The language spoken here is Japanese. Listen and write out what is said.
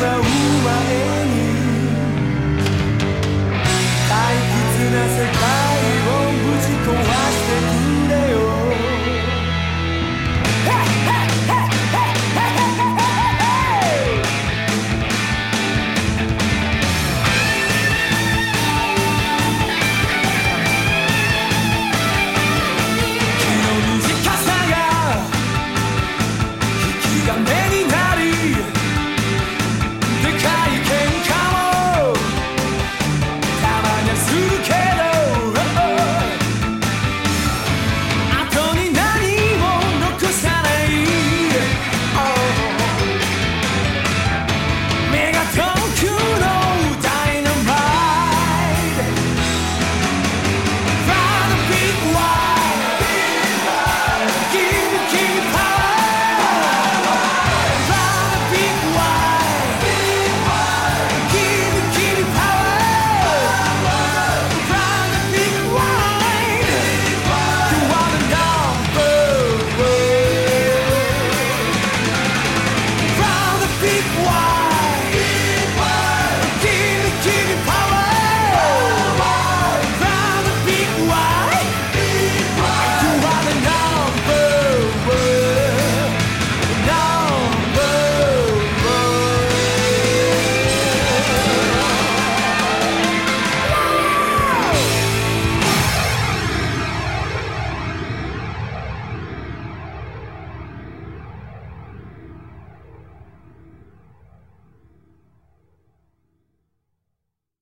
大切前に退屈な世界